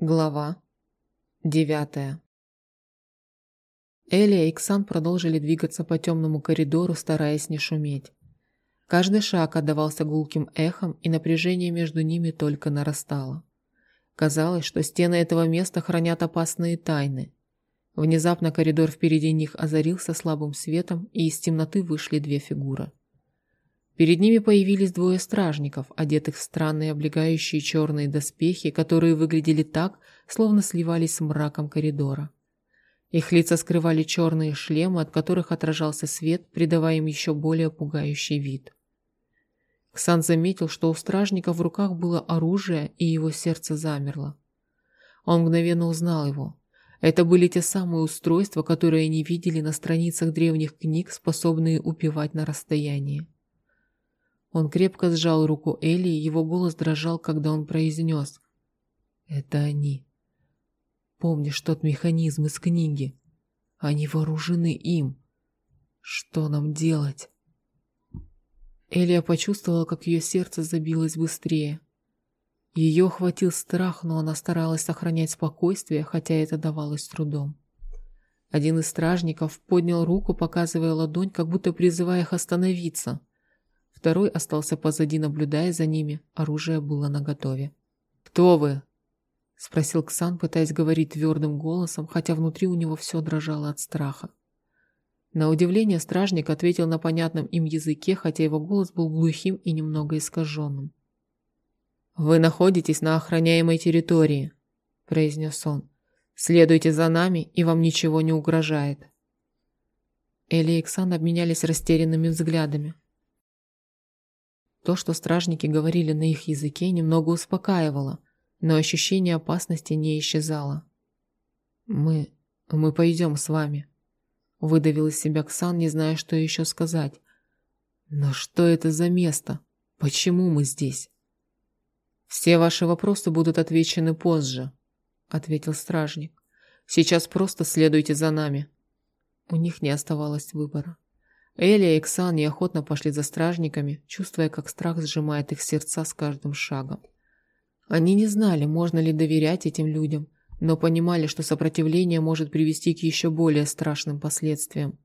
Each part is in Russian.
Глава девятая Элия и Ксан продолжили двигаться по темному коридору, стараясь не шуметь. Каждый шаг отдавался гулким эхом, и напряжение между ними только нарастало. Казалось, что стены этого места хранят опасные тайны. Внезапно коридор впереди них озарился слабым светом, и из темноты вышли две фигуры – Перед ними появились двое стражников, одетых в странные облегающие черные доспехи, которые выглядели так, словно сливались с мраком коридора. Их лица скрывали черные шлемы, от которых отражался свет, придавая им еще более пугающий вид. Ксан заметил, что у стражников в руках было оружие, и его сердце замерло. Он мгновенно узнал его. Это были те самые устройства, которые они видели на страницах древних книг, способные убивать на расстоянии. Он крепко сжал руку Элли, и его голос дрожал, когда он произнес. «Это они. Помнишь тот механизм из книги? Они вооружены им. Что нам делать?» Элия почувствовала, как ее сердце забилось быстрее. Ее охватил страх, но она старалась сохранять спокойствие, хотя это давалось трудом. Один из стражников поднял руку, показывая ладонь, как будто призывая их остановиться – Второй остался позади, наблюдая за ними. Оружие было наготове. «Кто вы?» – спросил Ксан, пытаясь говорить твердым голосом, хотя внутри у него все дрожало от страха. На удивление стражник ответил на понятном им языке, хотя его голос был глухим и немного искаженным. «Вы находитесь на охраняемой территории», – произнес он. «Следуйте за нами, и вам ничего не угрожает». Эли и Ксан обменялись растерянными взглядами. То, что стражники говорили на их языке, немного успокаивало, но ощущение опасности не исчезало. «Мы... мы пойдем с вами», — выдавил из себя Ксан, не зная, что еще сказать. «Но что это за место? Почему мы здесь?» «Все ваши вопросы будут отвечены позже», — ответил стражник. «Сейчас просто следуйте за нами». У них не оставалось выбора. Элия и Ксан неохотно пошли за стражниками, чувствуя, как страх сжимает их сердца с каждым шагом. Они не знали, можно ли доверять этим людям, но понимали, что сопротивление может привести к еще более страшным последствиям.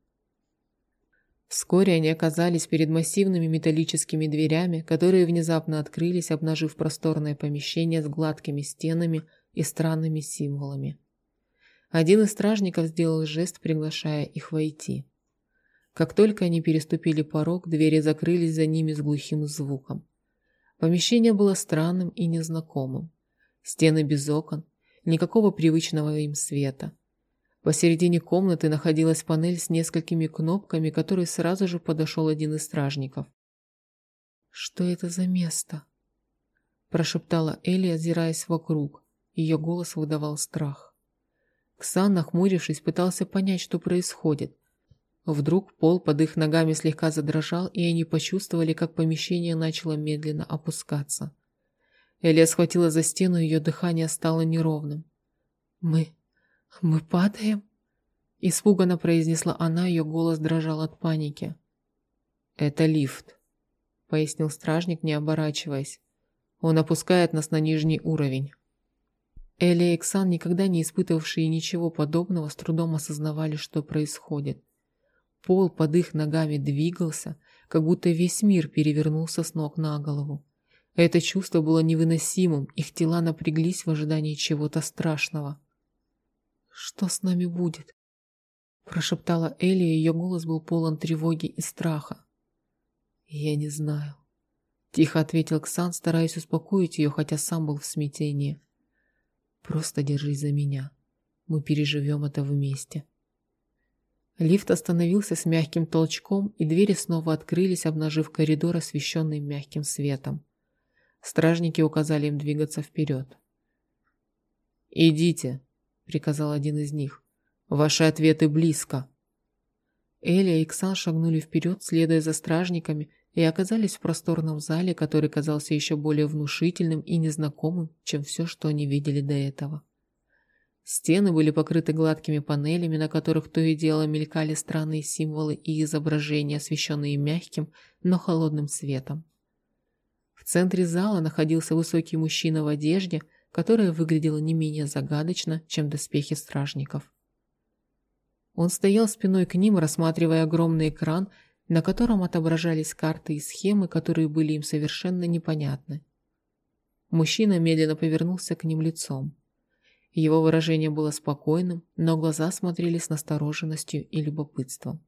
Вскоре они оказались перед массивными металлическими дверями, которые внезапно открылись, обнажив просторное помещение с гладкими стенами и странными символами. Один из стражников сделал жест, приглашая их войти. Как только они переступили порог, двери закрылись за ними с глухим звуком. Помещение было странным и незнакомым. Стены без окон, никакого привычного им света. Посередине комнаты находилась панель с несколькими кнопками, к которой сразу же подошел один из стражников. «Что это за место?» Прошептала Элли, озираясь вокруг. Ее голос выдавал страх. Ксан, нахмурившись, пытался понять, что происходит. Вдруг пол под их ногами слегка задрожал, и они почувствовали, как помещение начало медленно опускаться. Элия схватила за стену, ее дыхание стало неровным. «Мы... мы падаем?» Испуганно произнесла она, ее голос дрожал от паники. «Это лифт», — пояснил стражник, не оборачиваясь. «Он опускает нас на нижний уровень». Элия и Ксан, никогда не испытывавшие ничего подобного, с трудом осознавали, что происходит. Пол под их ногами двигался, как будто весь мир перевернулся с ног на голову. Это чувство было невыносимым, их тела напряглись в ожидании чего-то страшного. «Что с нами будет?» Прошептала Элли, и ее голос был полон тревоги и страха. «Я не знаю», — тихо ответил Ксан, стараясь успокоить ее, хотя сам был в смятении. «Просто держись за меня. Мы переживем это вместе». Лифт остановился с мягким толчком, и двери снова открылись, обнажив коридор, освещенный мягким светом. Стражники указали им двигаться вперед. «Идите», — приказал один из них. «Ваши ответы близко». Эля и Иксан шагнули вперед, следуя за стражниками, и оказались в просторном зале, который казался еще более внушительным и незнакомым, чем все, что они видели до этого. Стены были покрыты гладкими панелями, на которых то и дело мелькали странные символы и изображения, освещенные мягким, но холодным светом. В центре зала находился высокий мужчина в одежде, которая выглядела не менее загадочно, чем доспехи стражников. Он стоял спиной к ним, рассматривая огромный экран, на котором отображались карты и схемы, которые были им совершенно непонятны. Мужчина медленно повернулся к ним лицом. Его выражение было спокойным, но глаза смотрели с настороженностью и любопытством.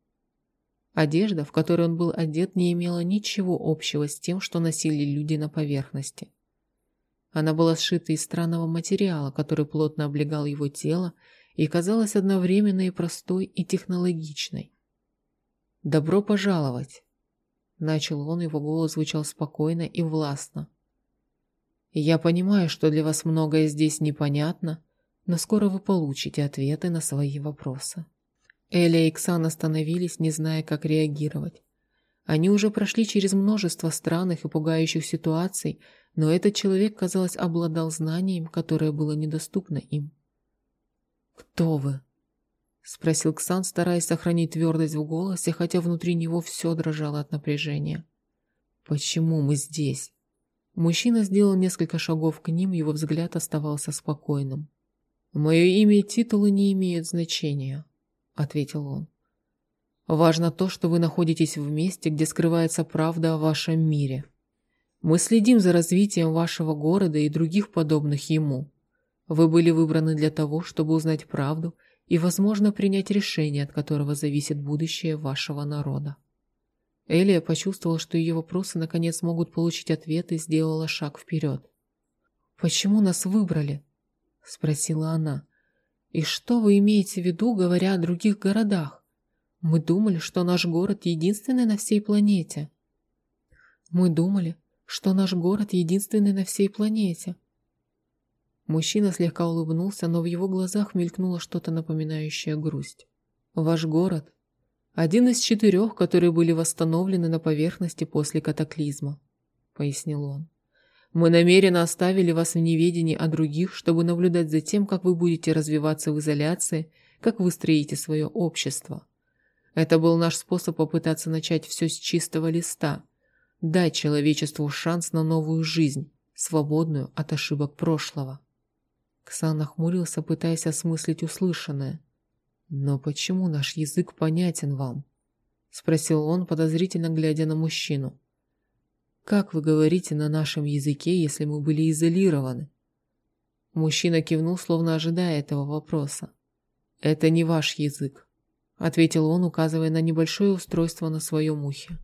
Одежда, в которой он был одет, не имела ничего общего с тем, что носили люди на поверхности. Она была сшита из странного материала, который плотно облегал его тело и казалась одновременно и простой, и технологичной. «Добро пожаловать!» Начал он, его голос звучал спокойно и властно. «Я понимаю, что для вас многое здесь непонятно, но скоро вы получите ответы на свои вопросы». Эля и Ксан остановились, не зная, как реагировать. Они уже прошли через множество странных и пугающих ситуаций, но этот человек, казалось, обладал знанием, которое было недоступно им. «Кто вы?» — спросил Ксан, стараясь сохранить твердость в голосе, хотя внутри него все дрожало от напряжения. «Почему мы здесь?» Мужчина сделал несколько шагов к ним, его взгляд оставался спокойным. «Мое имя и титулы не имеют значения», — ответил он. «Важно то, что вы находитесь в месте, где скрывается правда о вашем мире. Мы следим за развитием вашего города и других подобных ему. Вы были выбраны для того, чтобы узнать правду и, возможно, принять решение, от которого зависит будущее вашего народа». Элия почувствовала, что ее вопросы наконец могут получить ответ и сделала шаг вперед. «Почему нас выбрали?» – спросила она. «И что вы имеете в виду, говоря о других городах? Мы думали, что наш город единственный на всей планете». «Мы думали, что наш город единственный на всей планете». Мужчина слегка улыбнулся, но в его глазах мелькнуло что-то напоминающее грусть. «Ваш город – один из четырех, которые были восстановлены на поверхности после катаклизма», – пояснил он. Мы намеренно оставили вас в неведении о других, чтобы наблюдать за тем, как вы будете развиваться в изоляции, как вы строите свое общество. Это был наш способ попытаться начать все с чистого листа, дать человечеству шанс на новую жизнь, свободную от ошибок прошлого. Ксан нахмурился, пытаясь осмыслить услышанное. «Но почему наш язык понятен вам?» — спросил он, подозрительно глядя на мужчину. «Как вы говорите на нашем языке, если мы были изолированы?» Мужчина кивнул, словно ожидая этого вопроса. «Это не ваш язык», — ответил он, указывая на небольшое устройство на своем ухе.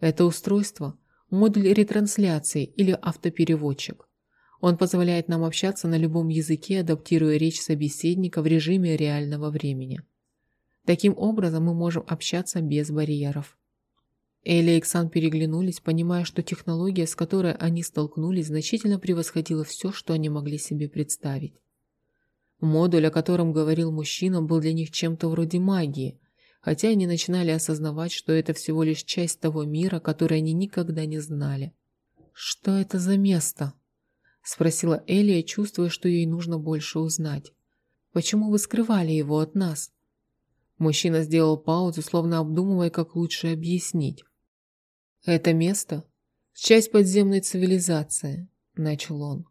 «Это устройство — модуль ретрансляции или автопереводчик. Он позволяет нам общаться на любом языке, адаптируя речь собеседника в режиме реального времени. Таким образом мы можем общаться без барьеров. Элли и Эксан переглянулись, понимая, что технология, с которой они столкнулись, значительно превосходила все, что они могли себе представить. Модуль, о котором говорил мужчина, был для них чем-то вроде магии, хотя они начинали осознавать, что это всего лишь часть того мира, который они никогда не знали. «Что это за место?» – спросила Элия, чувствуя, что ей нужно больше узнать. «Почему вы скрывали его от нас?» Мужчина сделал паузу, словно обдумывая, как лучше объяснить. «Это место – часть подземной цивилизации», – начал он.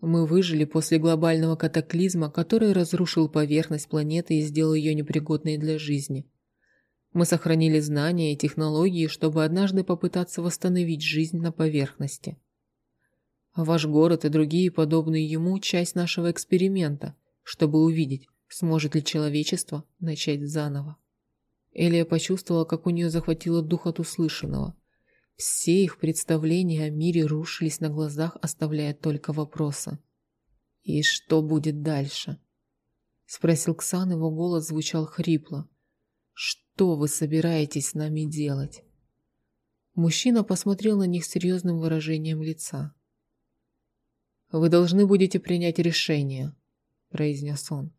«Мы выжили после глобального катаклизма, который разрушил поверхность планеты и сделал ее непригодной для жизни. Мы сохранили знания и технологии, чтобы однажды попытаться восстановить жизнь на поверхности. Ваш город и другие подобные ему – часть нашего эксперимента, чтобы увидеть, сможет ли человечество начать заново». Элия почувствовала, как у нее захватило дух от услышанного – все их представления о мире рушились на глазах, оставляя только вопросы. «И что будет дальше?» Спросил Ксан, его голос звучал хрипло. «Что вы собираетесь с нами делать?» Мужчина посмотрел на них серьезным выражением лица. «Вы должны будете принять решение», – произнес он.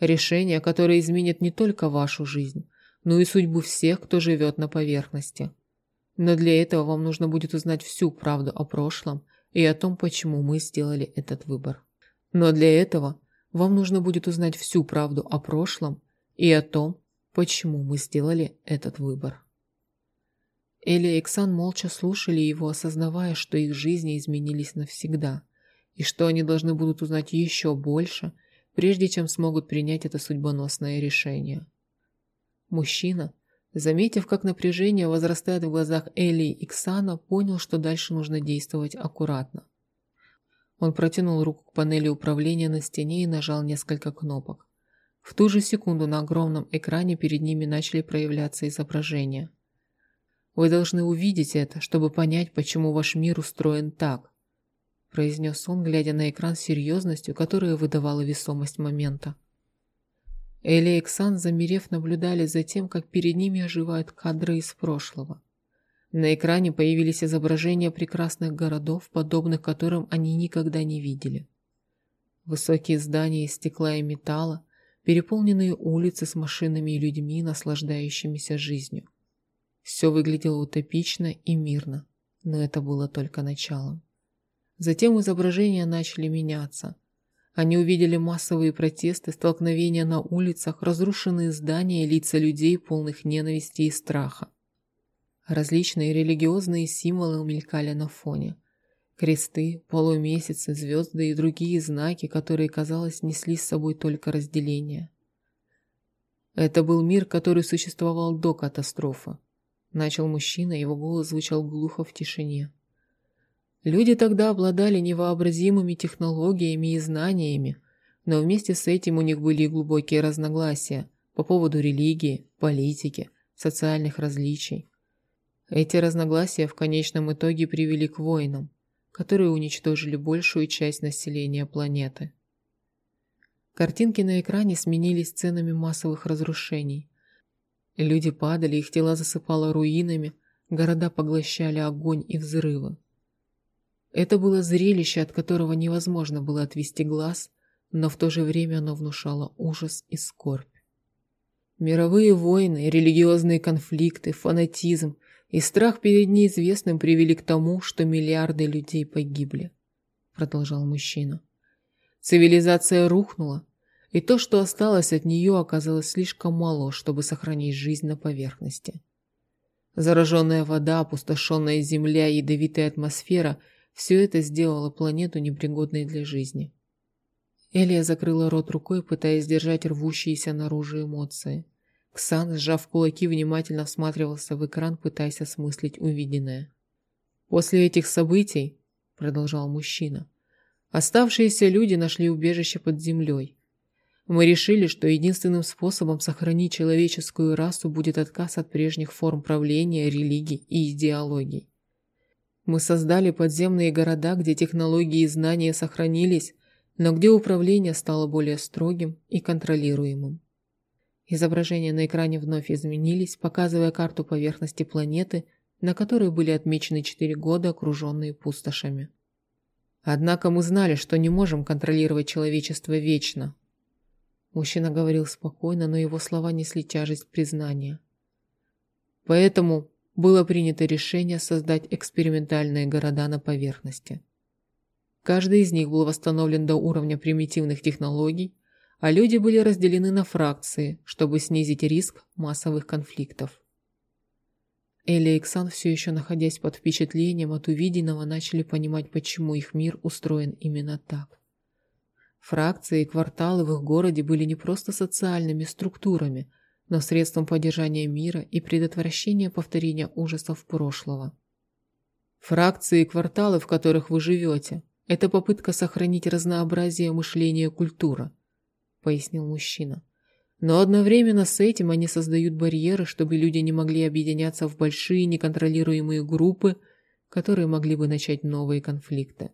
«Решение, которое изменит не только вашу жизнь, но и судьбу всех, кто живет на поверхности. Но для этого вам нужно будет узнать всю правду о прошлом и о том, почему мы сделали этот выбор. Но для этого вам нужно будет узнать всю правду о прошлом и о том, почему мы сделали этот выбор. Эли и Эксан молча слушали его, осознавая, что их жизни изменились навсегда. и что они должны будут узнать еще больше, прежде чем смогут принять это судьбоносное решение. Мужчина, заметив, как напряжение возрастает в глазах Эли и Ксана, понял, что дальше нужно действовать аккуратно. Он протянул руку к панели управления на стене и нажал несколько кнопок. В ту же секунду на огромном экране перед ними начали проявляться изображения. Вы должны увидеть это, чтобы понять, почему ваш мир устроен так, произнес он, глядя на экран с серьезностью, которая выдавала весомость момента. Эли и Ксан, замерев, наблюдали за тем, как перед ними оживают кадры из прошлого. На экране появились изображения прекрасных городов, подобных которым они никогда не видели. Высокие здания из стекла и металла, переполненные улицы с машинами и людьми, наслаждающимися жизнью. Все выглядело утопично и мирно, но это было только началом. Затем изображения начали меняться. Они увидели массовые протесты, столкновения на улицах, разрушенные здания и лица людей, полных ненависти и страха. Различные религиозные символы умелькали на фоне. Кресты, полумесяцы, звезды и другие знаки, которые, казалось, несли с собой только разделение. Это был мир, который существовал до катастрофы. Начал мужчина, его голос звучал глухо в тишине. Люди тогда обладали невообразимыми технологиями и знаниями, но вместе с этим у них были глубокие разногласия по поводу религии, политики, социальных различий. Эти разногласия в конечном итоге привели к войнам, которые уничтожили большую часть населения планеты. Картинки на экране сменились сценами массовых разрушений – Люди падали, их тела засыпало руинами, города поглощали огонь и взрывы. Это было зрелище, от которого невозможно было отвести глаз, но в то же время оно внушало ужас и скорбь. Мировые войны, религиозные конфликты, фанатизм и страх перед неизвестным привели к тому, что миллиарды людей погибли, продолжал мужчина. Цивилизация рухнула, и то, что осталось от нее, оказалось слишком мало, чтобы сохранить жизнь на поверхности. Зараженная вода, опустошенная земля, ядовитая атмосфера – все это сделало планету непригодной для жизни. Элия закрыла рот рукой, пытаясь сдержать рвущиеся наружу эмоции. Ксан, сжав кулаки, внимательно всматривался в экран, пытаясь осмыслить увиденное. «После этих событий», — продолжал мужчина, — «оставшиеся люди нашли убежище под землей. Мы решили, что единственным способом сохранить человеческую расу будет отказ от прежних форм правления, религий и идеологий. Мы создали подземные города, где технологии и знания сохранились, но где управление стало более строгим и контролируемым. Изображения на экране вновь изменились, показывая карту поверхности планеты, на которой были отмечены четыре года, окруженные пустошами. Однако мы знали, что не можем контролировать человечество вечно, Мужчина говорил спокойно, но его слова несли тяжесть признания. Поэтому было принято решение создать экспериментальные города на поверхности. Каждый из них был восстановлен до уровня примитивных технологий, а люди были разделены на фракции, чтобы снизить риск массовых конфликтов. Элли и Ксан, все еще находясь под впечатлением от увиденного, начали понимать, почему их мир устроен именно так. Фракции и кварталы в их городе были не просто социальными структурами, но средством поддержания мира и предотвращения повторения ужасов прошлого. Фракции и кварталы, в которых вы живете, это попытка сохранить разнообразие мышления культура, пояснил мужчина. Но одновременно с этим они создают барьеры, чтобы люди не могли объединяться в большие неконтролируемые группы, которые могли бы начать новые конфликты.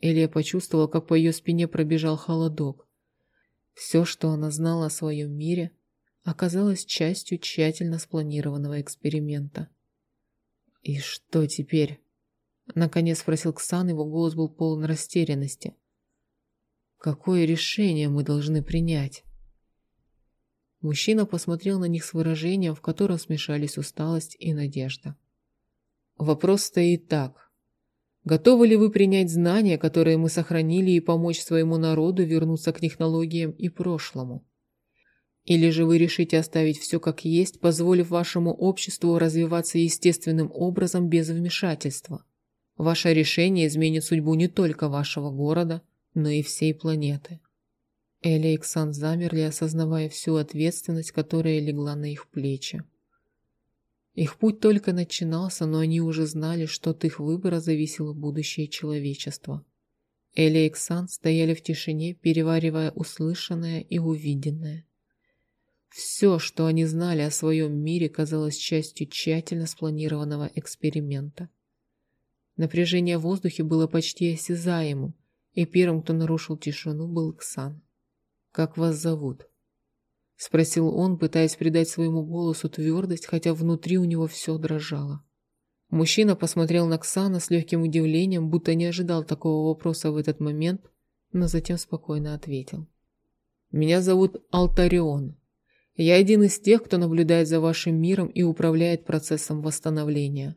Элия почувствовала, как по ее спине пробежал холодок. Все, что она знала о своем мире, оказалось частью тщательно спланированного эксперимента. «И что теперь?» Наконец спросил Ксан, его голос был полон растерянности. «Какое решение мы должны принять?» Мужчина посмотрел на них с выражением, в котором смешались усталость и надежда. «Вопрос стоит так. Готовы ли вы принять знания, которые мы сохранили, и помочь своему народу вернуться к технологиям и прошлому? Или же вы решите оставить все как есть, позволив вашему обществу развиваться естественным образом без вмешательства? Ваше решение изменит судьбу не только вашего города, но и всей планеты. Эля и Ксан замерли, осознавая всю ответственность, которая легла на их плечи. Их путь только начинался, но они уже знали, что от их выбора зависело будущее человечества. Эля и Ксан стояли в тишине, переваривая услышанное и увиденное. Все, что они знали о своем мире, казалось частью тщательно спланированного эксперимента. Напряжение в воздухе было почти осязаемым, и первым, кто нарушил тишину, был Ксан. «Как вас зовут?» — спросил он, пытаясь придать своему голосу твердость, хотя внутри у него все дрожало. Мужчина посмотрел на Ксана с легким удивлением, будто не ожидал такого вопроса в этот момент, но затем спокойно ответил. «Меня зовут Алтарион. Я один из тех, кто наблюдает за вашим миром и управляет процессом восстановления».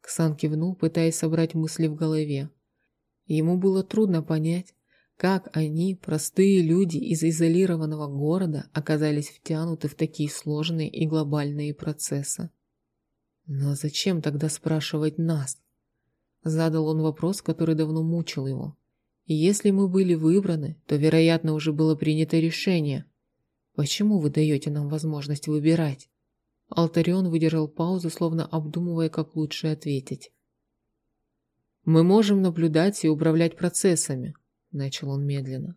Ксан кивнул, пытаясь собрать мысли в голове. Ему было трудно понять, как они, простые люди из изолированного города, оказались втянуты в такие сложные и глобальные процессы? Но зачем тогда спрашивать нас? Задал он вопрос, который давно мучил его. Если мы были выбраны, то, вероятно, уже было принято решение. Почему вы даете нам возможность выбирать? Алтарион выдержал паузу, словно обдумывая, как лучше ответить. Мы можем наблюдать и управлять процессами, начал он медленно.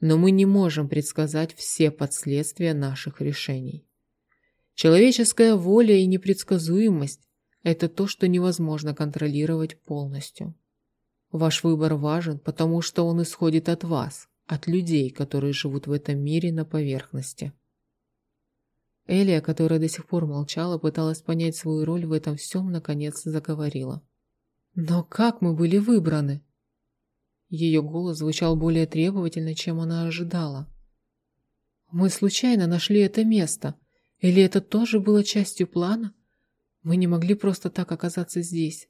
Но мы не можем предсказать все последствия наших решений. Человеческая воля и непредсказуемость – это то, что невозможно контролировать полностью. Ваш выбор важен, потому что он исходит от вас, от людей, которые живут в этом мире на поверхности. Элия, которая до сих пор молчала, пыталась понять свою роль в этом всем, наконец заговорила. «Но как мы были выбраны?» Ее голос звучал более требовательно, чем она ожидала. «Мы случайно нашли это место. Или это тоже было частью плана? Мы не могли просто так оказаться здесь».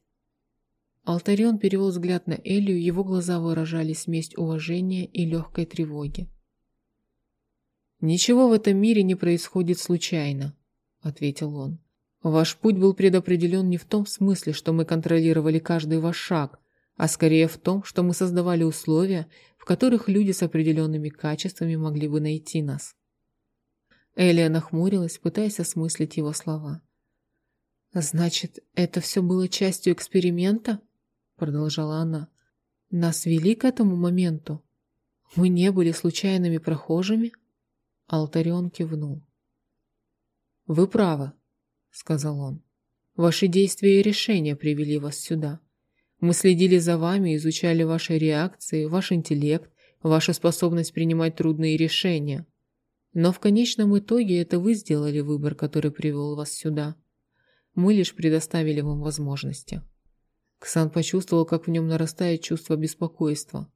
Алтарион перевел взгляд на Элию, его глаза выражали смесь уважения и легкой тревоги. «Ничего в этом мире не происходит случайно», — ответил он. «Ваш путь был предопределен не в том смысле, что мы контролировали каждый ваш шаг, а скорее в том, что мы создавали условия, в которых люди с определенными качествами могли бы найти нас. Элия нахмурилась, пытаясь осмыслить его слова. «Значит, это все было частью эксперимента?» Продолжала она. «Нас вели к этому моменту? Мы не были случайными прохожими?» Алтарион кивнул. «Вы правы», — сказал он. «Ваши действия и решения привели вас сюда. Мы следили за вами, изучали ваши реакции, ваш интеллект, вашу способность принимать трудные решения. Но в конечном итоге это вы сделали выбор, который привел вас сюда. Мы лишь предоставили вам возможности. Ксан почувствовал, как в нем нарастает чувство беспокойства.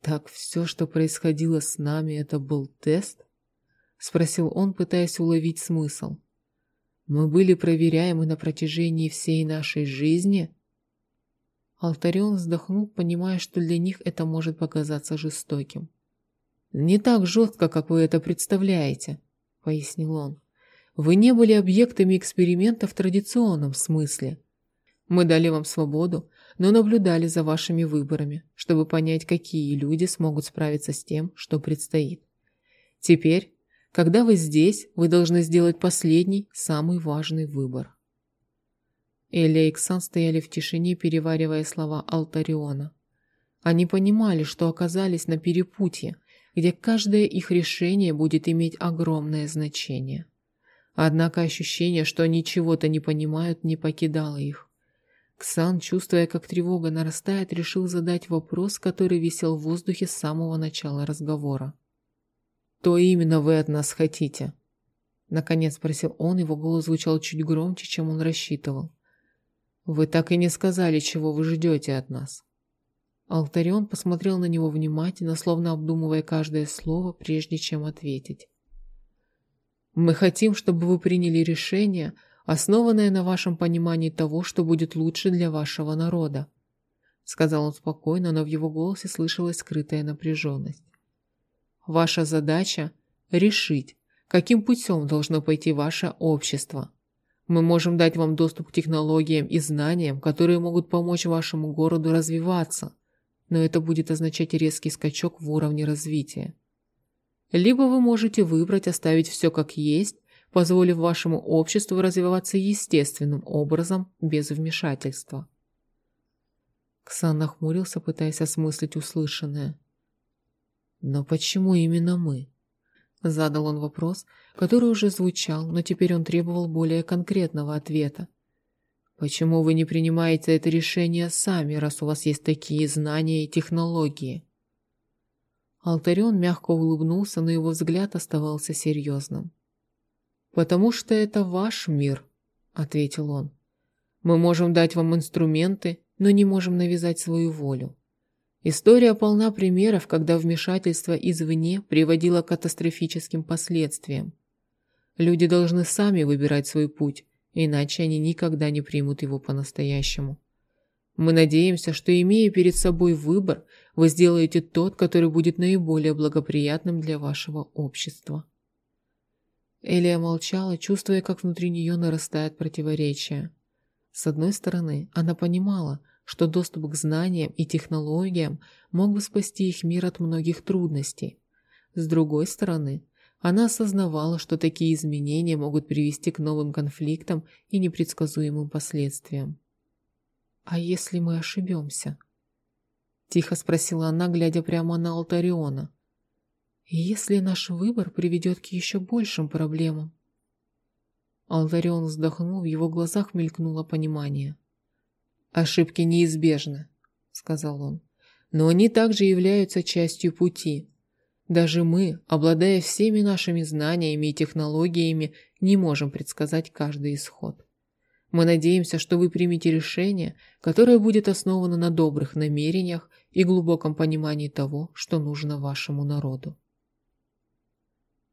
«Так все, что происходило с нами, это был тест?» Спросил он, пытаясь уловить смысл. «Мы были проверяемы на протяжении всей нашей жизни?» Алтарион вздохнул, понимая, что для них это может показаться жестоким. «Не так жестко, как вы это представляете», — пояснил он. «Вы не были объектами эксперимента в традиционном смысле. Мы дали вам свободу, но наблюдали за вашими выборами, чтобы понять, какие люди смогут справиться с тем, что предстоит. Теперь, когда вы здесь, вы должны сделать последний, самый важный выбор. Эля и Ксан стояли в тишине, переваривая слова Алтариона. Они понимали, что оказались на перепутье, где каждое их решение будет иметь огромное значение. Однако ощущение, что они чего-то не понимают, не покидало их. Ксан, чувствуя, как тревога нарастает, решил задать вопрос, который висел в воздухе с самого начала разговора. «То именно вы от нас хотите?» Наконец спросил он, его голос звучал чуть громче, чем он рассчитывал. «Вы так и не сказали, чего вы ждете от нас». Алтарион посмотрел на него внимательно, словно обдумывая каждое слово, прежде чем ответить. «Мы хотим, чтобы вы приняли решение, основанное на вашем понимании того, что будет лучше для вашего народа», сказал он спокойно, но в его голосе слышалась скрытая напряженность. «Ваша задача – решить, каким путем должно пойти ваше общество. Мы можем дать вам доступ к технологиям и знаниям, которые могут помочь вашему городу развиваться, но это будет означать резкий скачок в уровне развития. Либо вы можете выбрать оставить все как есть, позволив вашему обществу развиваться естественным образом, без вмешательства. Ксан нахмурился, пытаясь осмыслить услышанное. «Но почему именно мы?» Задал он вопрос, который уже звучал, но теперь он требовал более конкретного ответа. «Почему вы не принимаете это решение сами, раз у вас есть такие знания и технологии?» Алтарион мягко улыбнулся, но его взгляд оставался серьезным. «Потому что это ваш мир», — ответил он. «Мы можем дать вам инструменты, но не можем навязать свою волю. История полна примеров, когда вмешательство извне приводило к катастрофическим последствиям. Люди должны сами выбирать свой путь, иначе они никогда не примут его по-настоящему. Мы надеемся, что, имея перед собой выбор, вы сделаете тот, который будет наиболее благоприятным для вашего общества. Элия молчала, чувствуя, как внутри нее нарастает противоречие. С одной стороны, она понимала, что доступ к знаниям и технологиям мог бы спасти их мир от многих трудностей. С другой стороны, она осознавала, что такие изменения могут привести к новым конфликтам и непредсказуемым последствиям. «А если мы ошибемся?» Тихо спросила она, глядя прямо на Алтариона. «И если наш выбор приведет к еще большим проблемам?» Алтарион вздохнул, в его глазах мелькнуло понимание. «Ошибки неизбежны», — сказал он, — «но они также являются частью пути. Даже мы, обладая всеми нашими знаниями и технологиями, не можем предсказать каждый исход. Мы надеемся, что вы примете решение, которое будет основано на добрых намерениях и глубоком понимании того, что нужно вашему народу».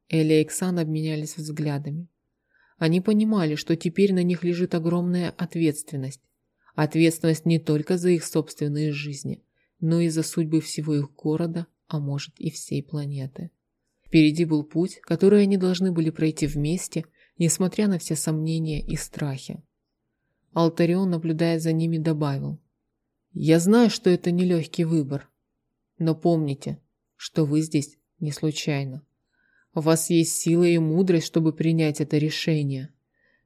Эля и Ксан обменялись взглядами. Они понимали, что теперь на них лежит огромная ответственность. Ответственность не только за их собственные жизни, но и за судьбы всего их города, а может и всей планеты. Впереди был путь, который они должны были пройти вместе, несмотря на все сомнения и страхи. Алтарион, наблюдая за ними, добавил. «Я знаю, что это нелегкий выбор, но помните, что вы здесь не случайно. У вас есть сила и мудрость, чтобы принять это решение.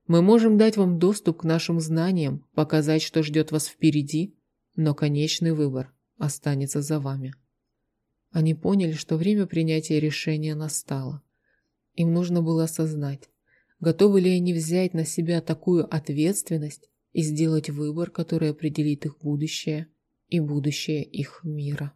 Мы можем дать вам доступ к нашим знаниям, показать, что ждет вас впереди, но конечный выбор останется за вами. Они поняли, что время принятия решения настало. Им нужно было осознать, готовы ли они взять на себя такую ответственность и сделать выбор, который определит их будущее и будущее их мира.